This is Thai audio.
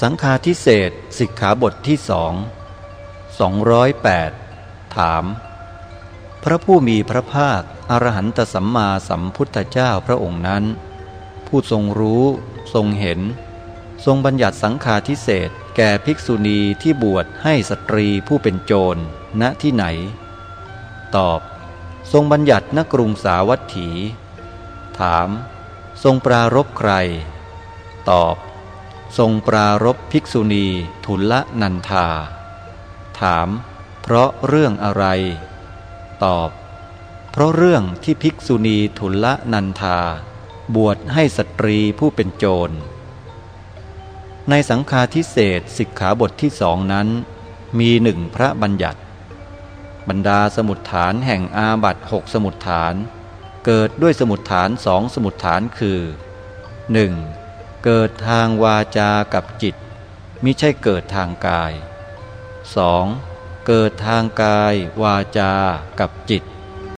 สังฆาทิเศษสิกขาบทที่สอง208 ถาม พระผู้มีพระภาค อรหันตสัมมาสัมพุทธเจ้าพระองค์นั้น ผู้ทรงรู้ ทรงเห็น ทรงบัญญัติสังฆาทิเศษแก่ภิกษุณีที่บวชให้สตรีผู้เป็นโจรณที่ไหน ตอบ ทรงบัญญัติณกรุงสาวัตถี ถาม ทรงปรารบใคร ตอบ ทรงปรารบภิกษุณีทุลนันธา ถาม เพราะเรื่องอะไร ตอบ เพราะเรื่องที่ภิกษุณีทุลนันธา บวชให้สตรีผู้เป็นโจร ในสังฆาทิเศษสิกขาบทที่สองนั้น มีหนึ่งพระบัญญัติ บรรดาสมุดฐานแห่งอาบัตหกสมุดฐาน เกิดด้วยสมุดฐานสองสมุดฐานคือ 1. เกิดทางวาจากับจิต มิใช่เกิดทางกาย 2. เกิดทางกายวาจากับจิต